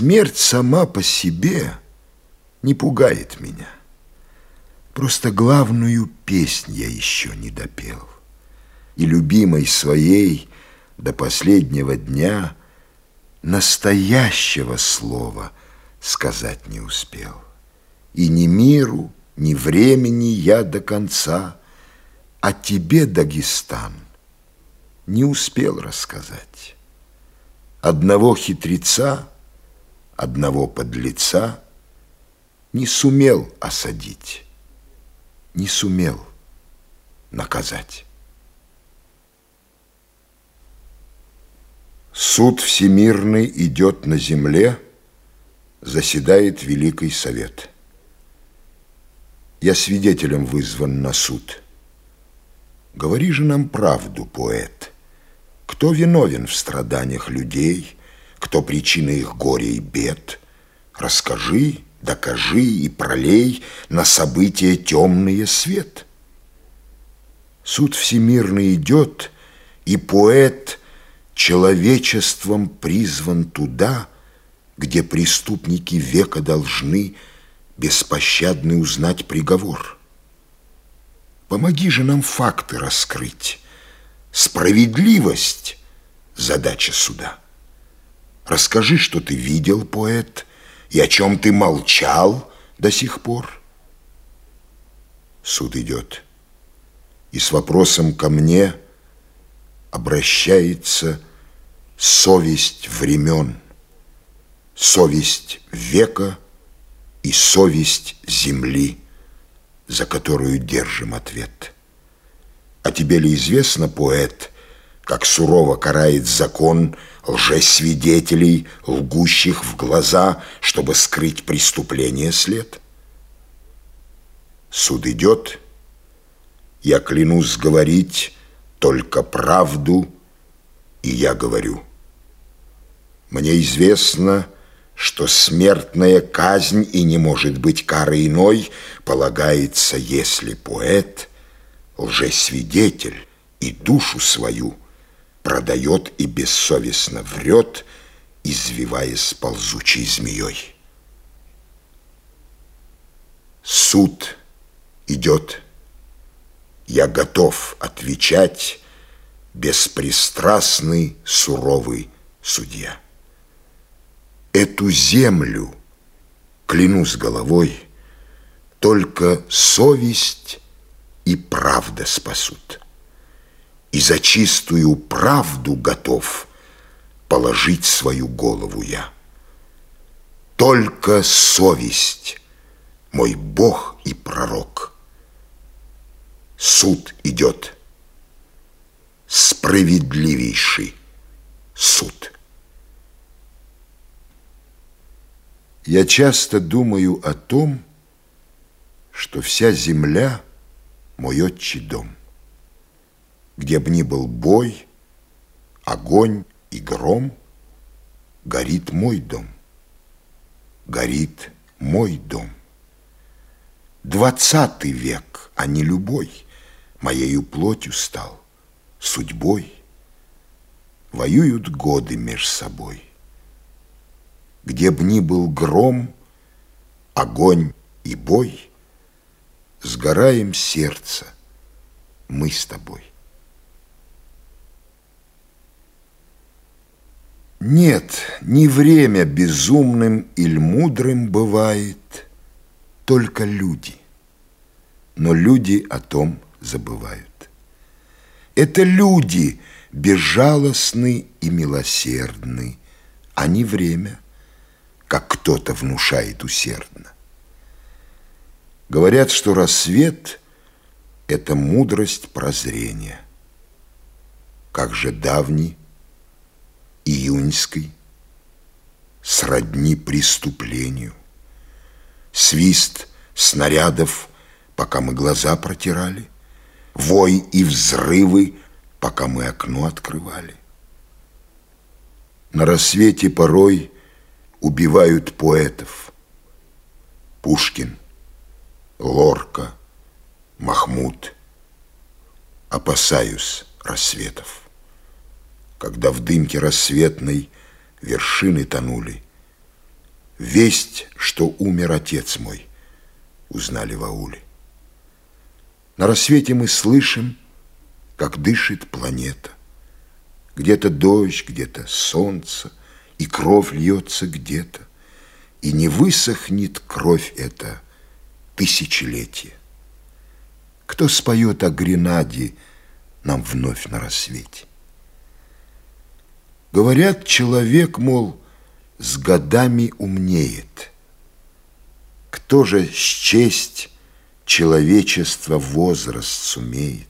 Смерть сама по себе не пугает меня. Просто главную песнь я еще не допел. И любимой своей до последнего дня настоящего слова сказать не успел. И ни миру, ни времени я до конца, а тебе, Дагестан, не успел рассказать. Одного хитреца, одного подлеца не сумел осадить, не сумел наказать. Суд всемирный идет на земле, заседает Великий Совет. Я свидетелем вызван на суд. Говори же нам правду, поэт. Кто виновен в страданиях людей, кто причина их горя и бед? Расскажи, докажи и пролей на события темные свет. Суд всемирный идет, и поэт человечеством призван туда, где преступники века должны беспощадный узнать приговор. Помоги же нам факты раскрыть. Справедливость – задача суда. Расскажи, что ты видел, поэт, и о чем ты молчал до сих пор. Суд идет, и с вопросом ко мне обращается совесть времен, совесть века и совесть земли, за которую держим ответ. А тебе ли известно, поэт, как сурово карает закон лжесвидетелей, лгущих в глаза, чтобы скрыть преступление след? Суд идет, я клянусь говорить только правду, и я говорю – мне известно, что смертная казнь и не может быть кары иной полагается, если поэт, лжесвидетель и душу свою продает и бессовестно врет, извиваясь ползучей змеей. Суд идет. Я готов отвечать беспристрастный, суровый судья эту землю, клянусь головой, только совесть и правда спасут. И за чистую правду готов положить свою голову я. Только совесть, мой Бог и пророк. Суд идет, справедливейший суд. Я часто думаю о том, что вся земля — мой отчий дом, где б ни был бой, огонь и гром, горит мой дом, горит мой дом. Двадцатый век, а не любой, моею плотью стал, судьбой. Воюют годы меж собой где б ни был гром, огонь и бой, сгораем сердце мы с тобой. Нет, не время безумным или мудрым бывает, только люди. Но люди о том забывают. Это люди безжалостны и милосердны, а не время – как кто-то внушает усердно. Говорят, что рассвет — это мудрость прозрения. Как же давний, июньский, сродни преступлению. Свист снарядов, пока мы глаза протирали, Вой и взрывы, пока мы окно открывали. На рассвете порой — убивают поэтов. Пушкин, Лорка, Махмуд. Опасаюсь рассветов. Когда в дымке рассветной вершины тонули, Весть, что умер отец мой, узнали в ауле. На рассвете мы слышим, как дышит планета. Где-то дождь, где-то солнце, и кровь льется где-то. И не высохнет кровь эта тысячелетие. Кто споет о Гренаде нам вновь на рассвете? Говорят, человек, мол, с годами умнеет. Кто же счесть человечество возраст сумеет?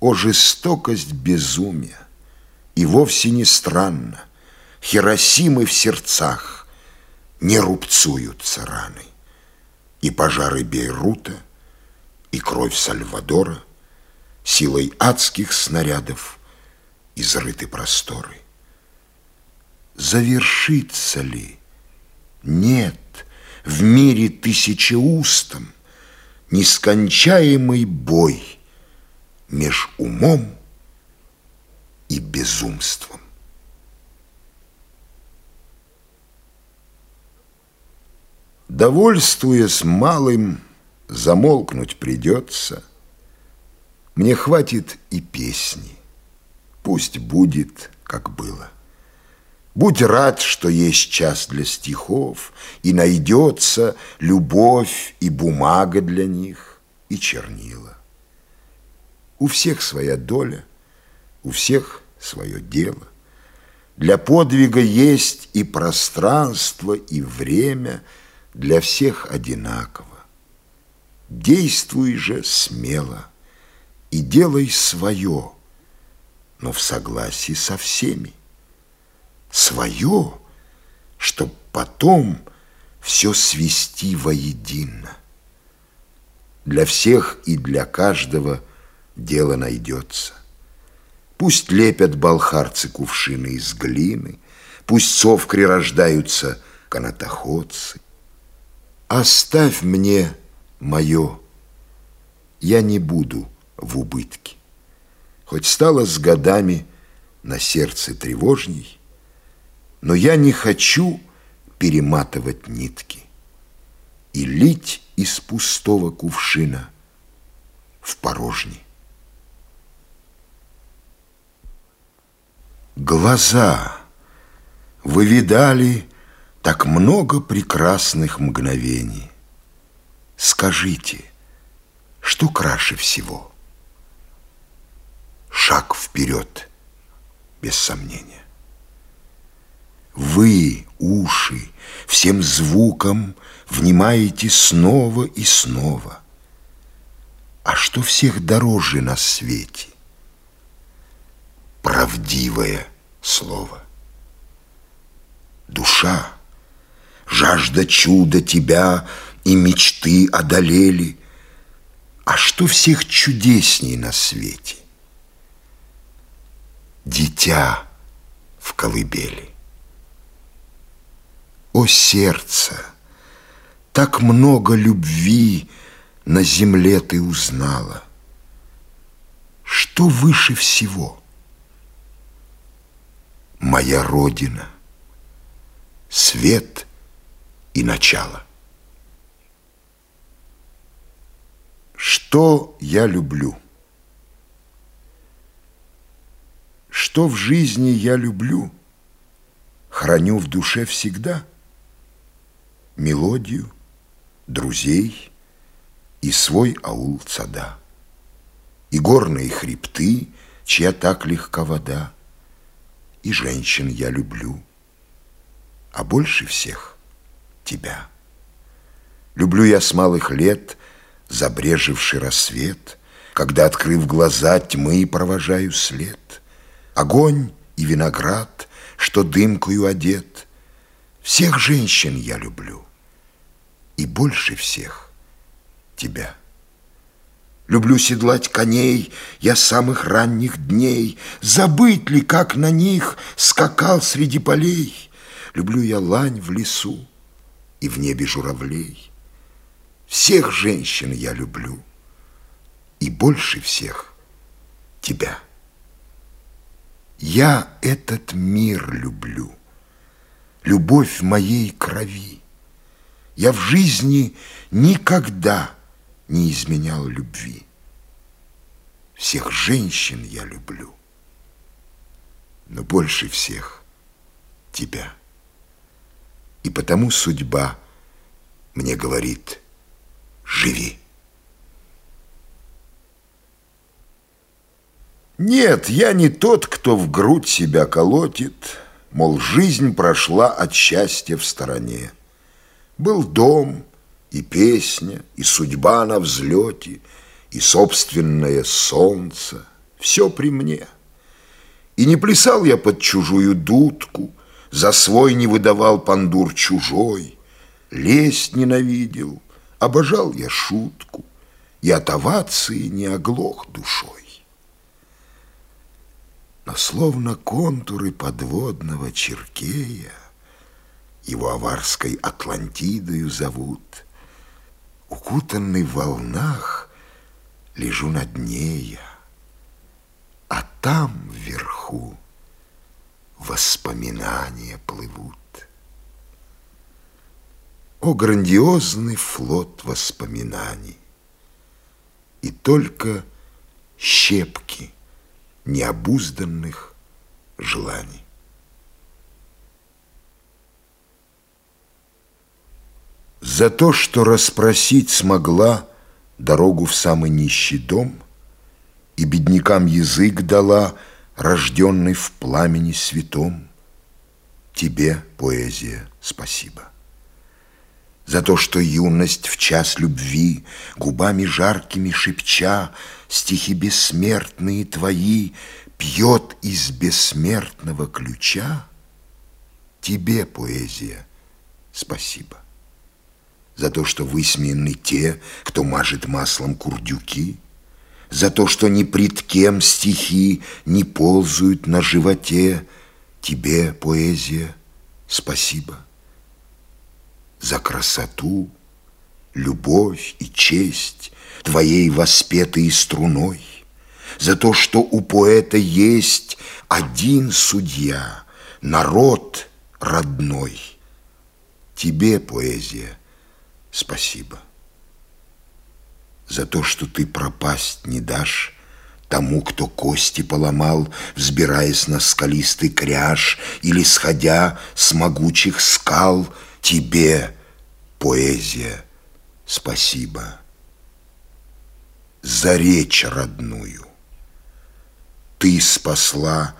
О, жестокость безумия! И вовсе не странно, Хиросимы в сердцах не рубцуются раны. И пожары Бейрута, и кровь Сальвадора Силой адских снарядов изрыты просторы. Завершится ли? Нет, в мире тысячеустом Нескончаемый бой меж умом и безумством. Довольствуясь малым, замолкнуть придется. Мне хватит и песни, пусть будет, как было. Будь рад, что есть час для стихов, И найдется любовь и бумага для них, и чернила. У всех своя доля, у всех свое дело. Для подвига есть и пространство, и время для всех одинаково. Действуй же смело и делай свое, но в согласии со всеми. Свое, чтоб потом все свести воедино. Для всех и для каждого дело найдется. Пусть лепят балхарцы кувшины из глины, Пусть совкри рождаются канатоходцы. Оставь мне мое, я не буду в убытке. Хоть стало с годами на сердце тревожней, Но я не хочу перематывать нитки И лить из пустого кувшина в порожний. Глаза, вы видали так много прекрасных мгновений. Скажите, что краше всего? Шаг вперед, без сомнения. Вы, уши, всем звуком внимаете снова и снова. А что всех дороже на свете? Правдивое слово. Душа, жажда чуда тебя и мечты одолели. А что всех чудесней на свете? Дитя в колыбели. О сердце, так много любви на земле ты узнала. Что выше всего? Моя Родина, свет и начало. Что я люблю? Что в жизни я люблю, храню в душе всегда. Мелодию, друзей и свой аул цада. И горные хребты, чья так легка вода. И женщин я люблю, а больше всех тебя. Люблю я с малых лет — забрежевший рассвет, Когда, открыв глаза, тьмы провожаю след. Огонь и виноград, что дымкою одет. Всех женщин я люблю, и больше всех тебя. Люблю седлать коней я самых ранних дней, Забыть ли, как на них скакал среди полей. Люблю я лань в лесу и в небе журавлей. Всех женщин я люблю. И больше всех тебя. Я этот мир люблю. Любовь моей крови. Я в жизни никогда не изменял любви. Всех женщин я люблю, но больше всех тебя. И потому судьба мне говорит, живи. Нет, я не тот, кто в грудь себя колотит, Мол, жизнь прошла от счастья в стороне. Был дом, и песня, и судьба на взлете, И собственное солнце, все при мне. И не плясал я под чужую дудку, За свой не выдавал пандур чужой, Лесть ненавидел, обожал я шутку, И от овации не оглох душой но словно контуры подводного Черкея его аварской Атлантидою зовут. Укутанный в волнах лежу на дне я, а там вверху воспоминания плывут. О, грандиозный флот воспоминаний! И только щепки — необузданных желаний. За то, что расспросить смогла дорогу в самый нищий дом, И беднякам язык дала, рожденный в пламени святом, Тебе, поэзия, спасибо. За то, что юность в час любви, Губами жаркими шепча, Стихи бессмертные твои Пьет из бессмертного ключа, Тебе, поэзия, спасибо. За то, что высмеяны те, кто мажет маслом курдюки, За то, что ни пред кем стихи Не ползают на животе, Тебе, поэзия, спасибо за красоту, любовь и честь твоей воспетой струной, за то, что у поэта есть один судья, народ родной. Тебе, поэзия, спасибо. За то, что ты пропасть не дашь тому, кто кости поломал, взбираясь на скалистый кряж или сходя с могучих скал – Тебе, поэзия, спасибо за речь родную. Ты спасла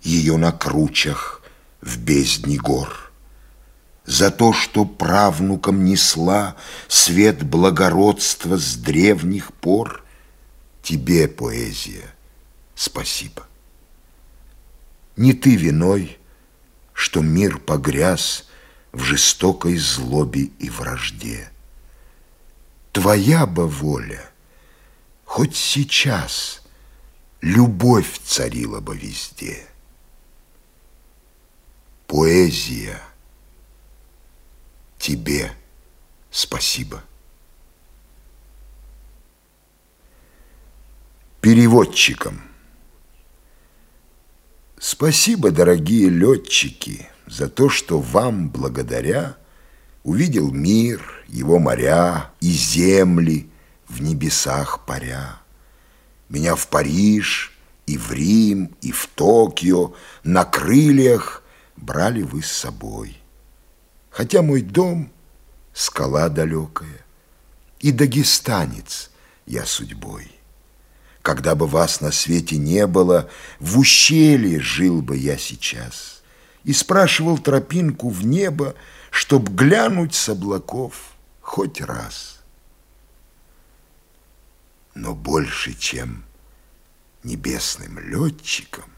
ее на кручах в бездне гор. За то, что правнукам несла свет благородства с древних пор, Тебе, поэзия, спасибо. Не ты виной, что мир погряз в жестокой злобе и вражде. Твоя бы воля, хоть сейчас, любовь царила бы везде. Поэзия, тебе спасибо. Переводчикам. Спасибо, дорогие летчики, за то, что вам благодаря увидел мир, его моря и земли в небесах паря. Меня в Париж и в Рим и в Токио на крыльях брали вы с собой. Хотя мой дом — скала далекая, и дагестанец я судьбой. Когда бы вас на свете не было, в ущелье жил бы я сейчас — и спрашивал тропинку в небо, чтоб глянуть с облаков хоть раз. Но больше, чем небесным летчикам,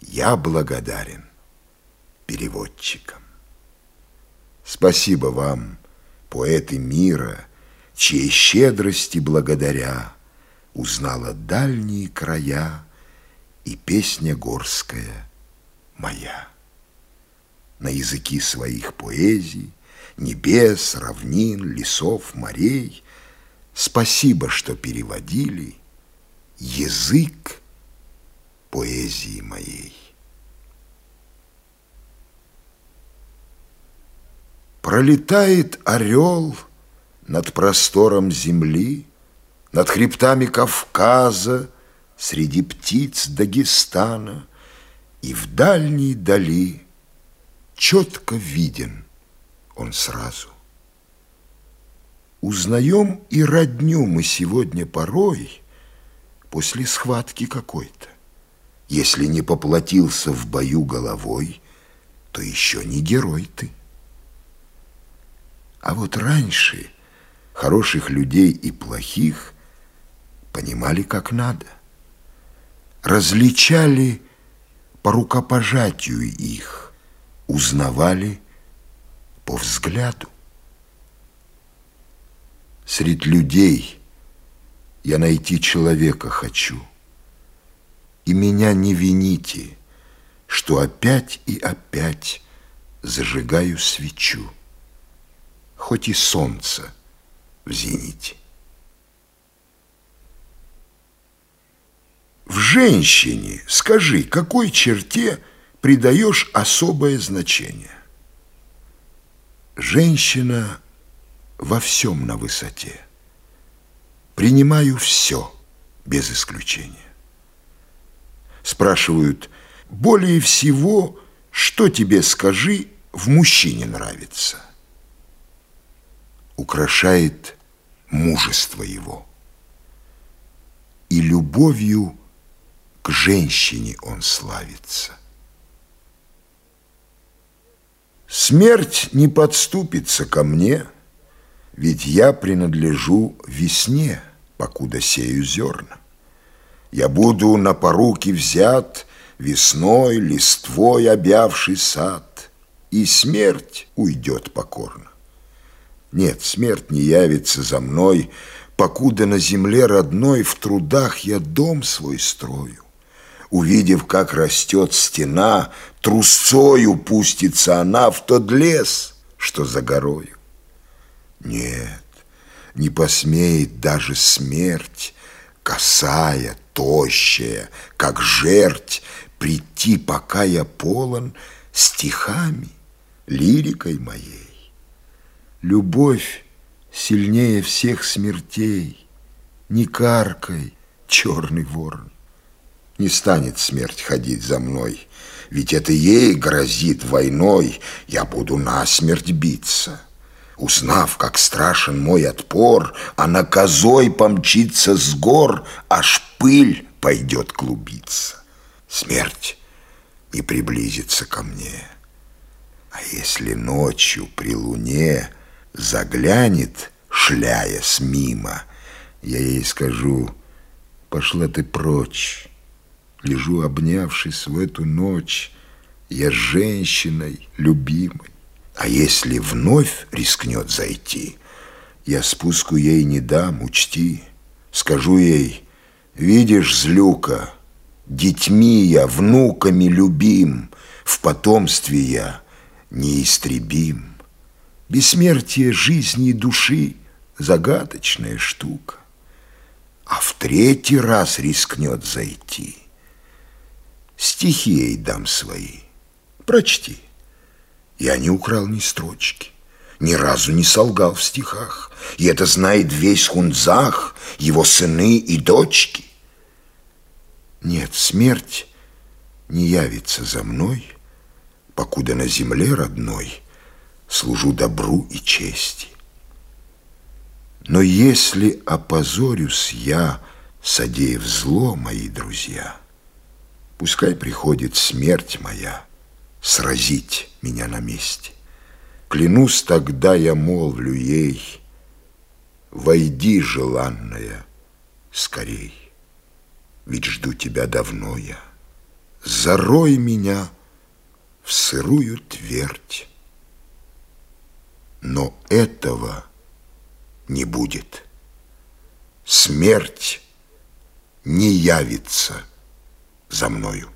я благодарен переводчикам. Спасибо вам, поэты мира, чьей щедрости благодаря узнала дальние края и песня горская моя на языки своих поэзий, небес, равнин, лесов, морей. Спасибо, что переводили язык поэзии моей. Пролетает орел над простором земли, Над хребтами Кавказа, Среди птиц Дагестана, И в дальней дали четко виден он сразу. Узнаем и родню мы сегодня порой После схватки какой-то. Если не поплатился в бою головой, То еще не герой ты. А вот раньше хороших людей и плохих понимали как надо. Различали по рукопожатию их, узнавали по взгляду. Средь людей я найти человека хочу. И меня не вините, что опять и опять зажигаю свечу хоть и солнце в зените. В женщине, скажи, какой черте придаешь особое значение? Женщина во всем на высоте. Принимаю все, без исключения. Спрашивают, более всего, что тебе, скажи, в мужчине нравится – украшает мужество его. И любовью к женщине он славится. Смерть не подступится ко мне, ведь я принадлежу весне, покуда сею зерна. Я буду на поруки взят весной, листвой обявший сад, и смерть уйдет покорно. Нет, смерть не явится за мной, Покуда на земле родной В трудах я дом свой строю. Увидев, как растет стена, Трусцою пустится она в тот лес, Что за горою. Нет, не посмеет даже смерть, Косая, тощая, как жерть, Прийти, пока я полон Стихами, лирикой моей. Любовь сильнее всех смертей. Не каркай, черный ворон. Не станет смерть ходить за мной, Ведь это ей грозит войной, Я буду насмерть биться. Узнав, как страшен мой отпор, Она козой помчится с гор, Аж пыль пойдет клубиться. Смерть не приблизится ко мне. А если ночью при луне заглянет, шляясь мимо, я ей скажу, пошла ты прочь. Лежу, обнявшись в эту ночь, я женщиной любимой. А если вновь рискнет зайти, я спуску ей не дам, учти. Скажу ей, видишь, злюка, детьми я, внуками любим, в потомстве я неистребим. Бессмертие жизни и души – загадочная штука. А в третий раз рискнет зайти. Стихи ей дам свои. Прочти. Я не украл ни строчки, ни разу не солгал в стихах. И это знает весь Хунзах, его сыны и дочки. Нет, смерть не явится за мной, покуда на земле родной – служу добру и чести. Но если опозорюсь я, содеяв зло, мои друзья, Пускай приходит смерть моя сразить меня на месте. Клянусь, тогда я молвлю ей, Войди, желанная, скорей, Ведь жду тебя давно я. Зарой меня в сырую твердь, но этого не будет. Смерть не явится за мною.